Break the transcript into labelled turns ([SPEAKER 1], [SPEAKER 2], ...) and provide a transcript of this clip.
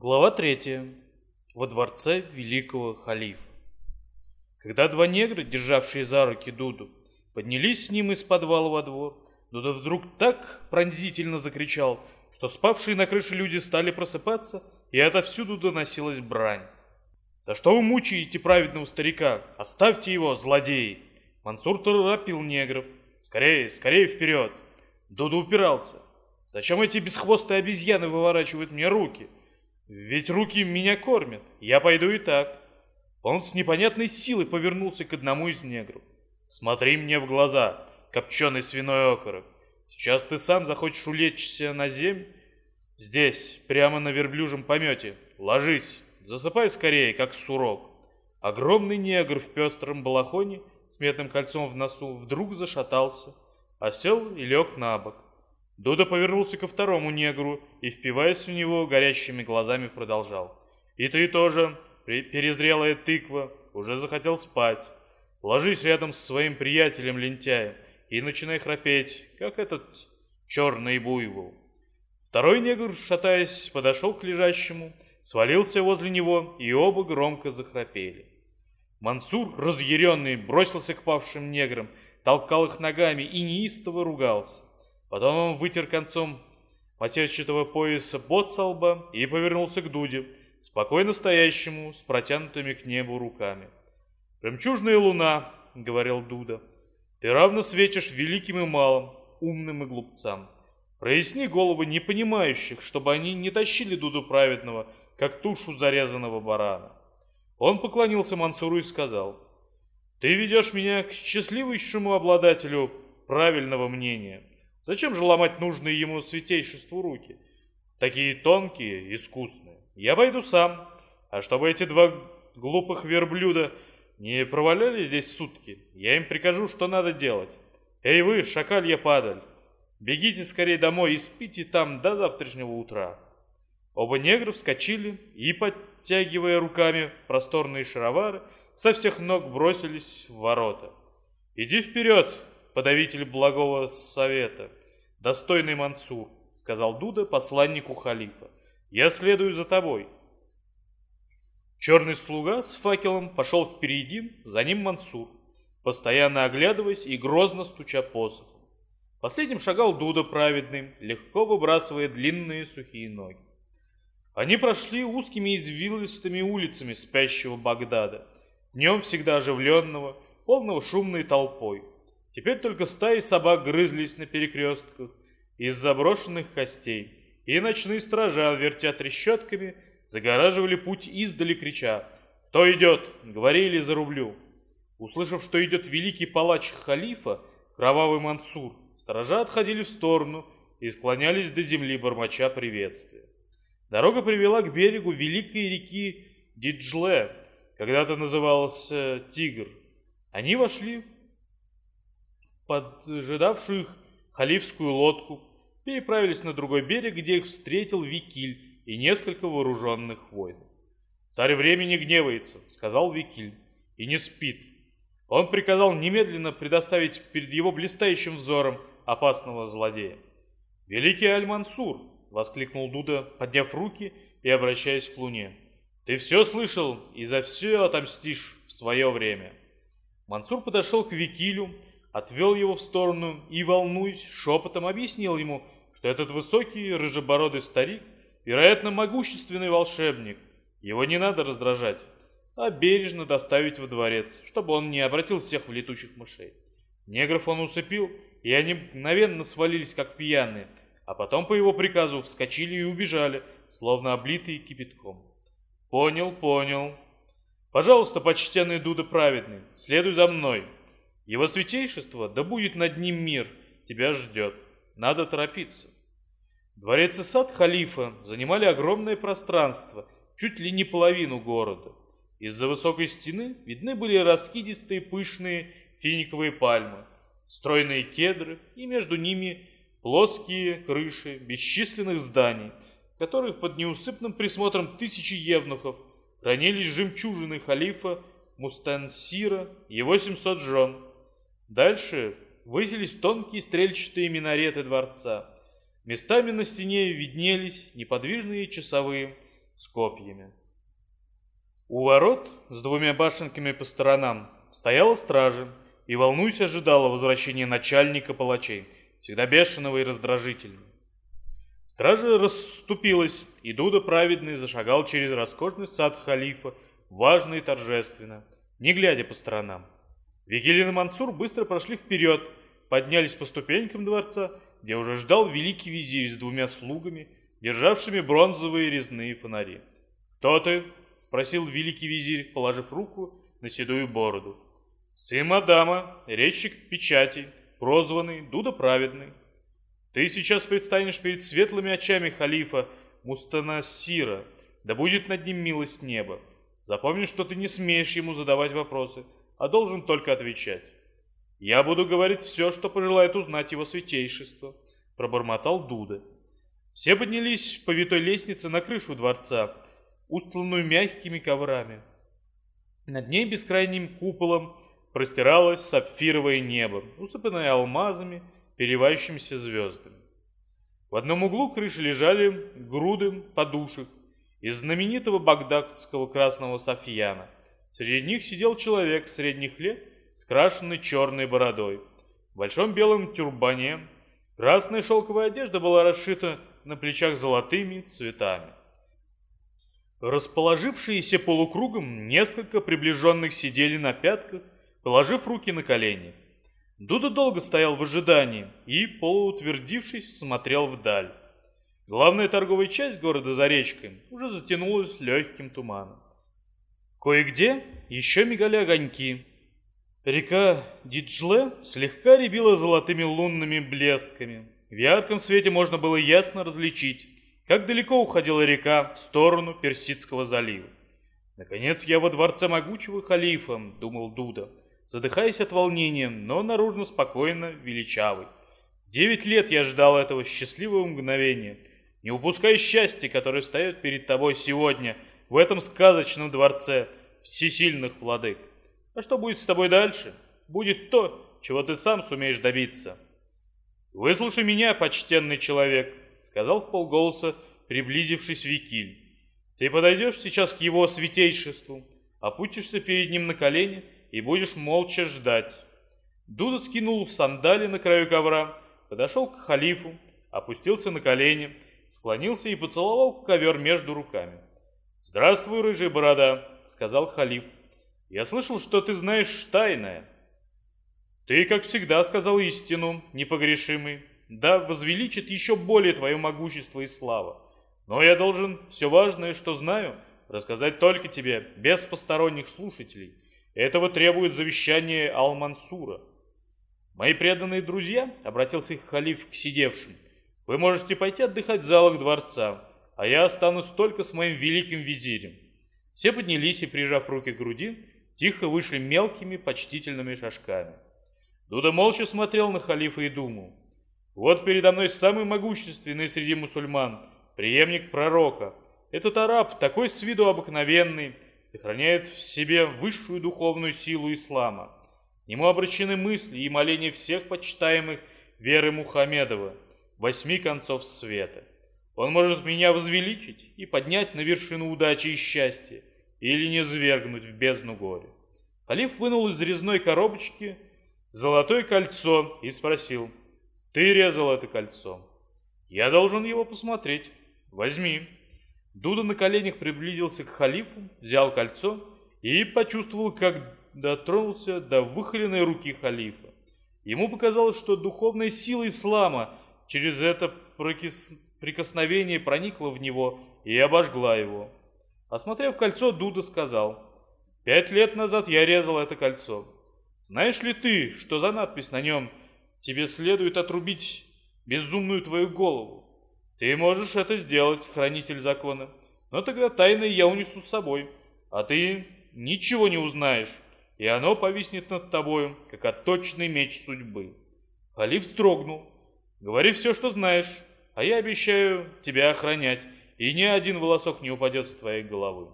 [SPEAKER 1] Глава 3. Во дворце великого халифа. Когда два негра, державшие за руки Дуду, поднялись с ним из подвала во двор, Дуда вдруг так пронзительно закричал, что спавшие на крыше люди стали просыпаться, и отовсюду доносилась брань. «Да что вы мучаете праведного старика? Оставьте его, злодеи!» Мансур торопил негров. «Скорее, скорее вперед!» Дуда упирался. «Зачем эти бесхвостые обезьяны выворачивают мне руки?» Ведь руки меня кормят, я пойду и так. Он с непонятной силой повернулся к одному из негров. Смотри мне в глаза, копченый свиной окорок. Сейчас ты сам захочешь улечься на землю. Здесь, прямо на верблюжем помете. Ложись, засыпай скорее, как сурок. Огромный негр в пестром балахоне с медным кольцом в носу вдруг зашатался, осел и лег на бок. Дуда повернулся ко второму негру и, впиваясь в него, горящими глазами продолжал. «И ты тоже, перезрелая тыква, уже захотел спать. Ложись рядом со своим приятелем-лентяем и начинай храпеть, как этот черный буйвол». Второй негр, шатаясь, подошел к лежащему, свалился возле него, и оба громко захрапели. Мансур, разъяренный, бросился к павшим неграм, толкал их ногами и неистово ругался. Потом он вытер концом матерчатого пояса бот и повернулся к Дуде, спокойно стоящему с протянутыми к небу руками. «Жемчужная луна», — говорил Дуда, — «ты равно светишь великим и малым, умным и глупцам. Проясни головы непонимающих, чтобы они не тащили Дуду праведного, как тушу зарезанного барана». Он поклонился Мансуру и сказал, «Ты ведешь меня к счастливейшему обладателю правильного мнения». Зачем же ломать нужные ему святейшеству руки? Такие тонкие, искусные. Я пойду сам. А чтобы эти два глупых верблюда не проваляли здесь сутки, я им прикажу, что надо делать. Эй вы, шакалья падаль, бегите скорее домой и спите там до завтрашнего утра. Оба негра вскочили и, подтягивая руками просторные шаровары, со всех ног бросились в ворота. «Иди вперед, подавитель благого совета!» «Достойный Мансур», — сказал Дуда посланнику халифа, — «я следую за тобой». Черный слуга с факелом пошел впереди, за ним Мансур, постоянно оглядываясь и грозно стуча посохом. Последним шагал Дуда праведный, легко выбрасывая длинные сухие ноги. Они прошли узкими извилистыми улицами спящего Багдада, днем всегда оживленного, полного шумной толпой. Теперь только стаи собак грызлись на перекрестках из заброшенных костей, и ночные стража, вертя трещотками, загораживали путь издали, крича «Кто идет? Говорили за рублю!» Услышав, что идет великий палач халифа, кровавый Мансур, сторожа отходили в сторону и склонялись до земли бормоча приветствия. Дорога привела к берегу великой реки Диджле, когда-то назывался Тигр. Они вошли поджидавшую их халифскую лодку, переправились на другой берег, где их встретил Викиль и несколько вооруженных воинов. «Царь времени гневается», — сказал Викиль, — «и не спит. Он приказал немедленно предоставить перед его блистающим взором опасного злодея». «Великий Аль-Мансур!» — воскликнул Дуда, подняв руки и обращаясь к Луне. «Ты все слышал и за все отомстишь в свое время». Мансур подошел к Викилю, отвел его в сторону и, волнуясь, шепотом объяснил ему, что этот высокий рыжебородый старик, вероятно, могущественный волшебник. Его не надо раздражать, а бережно доставить во дворец, чтобы он не обратил всех в летучих мышей. Негров он усыпил, и они мгновенно свалились, как пьяные, а потом по его приказу вскочили и убежали, словно облитые кипятком. «Понял, понял. Пожалуйста, почтенный Дуда праведный, следуй за мной». Его святейшество, да будет над ним мир, тебя ждет. Надо торопиться. Дворец и сад халифа занимали огромное пространство, чуть ли не половину города. Из-за высокой стены видны были раскидистые пышные финиковые пальмы, стройные кедры и между ними плоские крыши бесчисленных зданий, в которых под неусыпным присмотром тысячи евнухов хранились жемчужины халифа Мустансира и его 700 жен, Дальше высились тонкие стрельчатые минареты дворца. Местами на стене виднелись неподвижные часовые с копьями. У ворот с двумя башенками по сторонам стояла стража и, волнуясь, ожидала возвращения начальника палачей, всегда бешеного и раздражительного. Стража расступилась, и Дуда праведный зашагал через роскошный сад халифа, важно и торжественно, не глядя по сторонам. Вигелин и Мансур быстро прошли вперед, поднялись по ступенькам дворца, где уже ждал великий визирь с двумя слугами, державшими бронзовые резные фонари. «Кто ты?» — спросил великий визирь, положив руку на седую бороду. «Сын Мадама, речик печати, прозванный Дуда Праведный. Ты сейчас предстанешь перед светлыми очами халифа Мустанасира, да будет над ним милость неба. Запомни, что ты не смеешь ему задавать вопросы, а должен только отвечать. Я буду говорить все, что пожелает узнать его святейшество», — пробормотал Дуда. Все поднялись по витой лестнице на крышу дворца, устланную мягкими коврами. Над ней бескрайним куполом простиралось сапфировое небо, усыпанное алмазами, переливающимися звездами. В одном углу крыши лежали груды подушек из знаменитого багдадского красного софьяна. Среди них сидел человек средних лет, скрашенный черной бородой. В большом белом тюрбане красная шелковая одежда была расшита на плечах золотыми цветами. Расположившиеся полукругом, несколько приближенных сидели на пятках, положив руки на колени. Дуда долго стоял в ожидании и, полуутвердившись, смотрел вдаль. Главная торговая часть города за речкой уже затянулась легким туманом. Кое-где еще мигали огоньки. Река Диджле слегка рябила золотыми лунными блесками. В ярком свете можно было ясно различить, как далеко уходила река в сторону Персидского залива. «Наконец я во дворце могучего халифа», — думал Дуда, задыхаясь от волнения, но наружно спокойно величавый. Девять лет я ждал этого счастливого мгновения. Не упускай счастья, которое встает перед тобой сегодня в этом сказочном дворце всесильных владык. А что будет с тобой дальше? Будет то, чего ты сам сумеешь добиться. «Выслушай меня, почтенный человек», — сказал в полголоса, приблизившись Викиль. «Ты подойдешь сейчас к его святейшеству, опустишься перед ним на колени и будешь молча ждать». Дуда скинул сандали на краю ковра, подошел к халифу, опустился на колени, склонился и поцеловал ковер между руками. «Здравствуй, рыжая борода», — сказал халиф. «Я слышал, что ты знаешь тайное». Ты, как всегда, сказал истину, непогрешимый. Да возвеличит еще более твое могущество и слава. Но я должен все важное, что знаю, рассказать только тебе, без посторонних слушателей. Этого требует завещание Ал-Мансура. Мои преданные друзья, обратился халиф к сидевшим, вы можете пойти отдыхать в залах дворца, а я останусь только с моим великим визирем. Все поднялись и, прижав руки к груди, тихо вышли мелкими почтительными шажками. Дуда молча смотрел на халифа и думал. Вот передо мной самый могущественный среди мусульман, преемник пророка. Этот араб, такой с виду обыкновенный, сохраняет в себе высшую духовную силу ислама. Ему обращены мысли и моления всех почитаемых веры Мухаммедова, восьми концов света. Он может меня возвеличить и поднять на вершину удачи и счастья, или не свергнуть в бездну горя. Халиф вынул из резной коробочки золотое кольцо и спросил, «Ты резал это кольцо?» «Я должен его посмотреть. Возьми». Дуда на коленях приблизился к халифу, взял кольцо и почувствовал, как дотронулся до выхоленной руки халифа. Ему показалось, что духовная сила ислама через это прикосновение проникла в него и обожгла его. Осмотрев кольцо, Дуда сказал, «Пять лет назад я резал это кольцо. Знаешь ли ты, что за надпись на нем «Тебе следует отрубить безумную твою голову»? Ты можешь это сделать, хранитель закона, но тогда тайное я унесу с собой, а ты ничего не узнаешь, и оно повиснет над тобою, как отточенный меч судьбы. Халиф строгнул. Говори все, что знаешь, а я обещаю тебя охранять, и ни один волосок не упадет с твоей головы.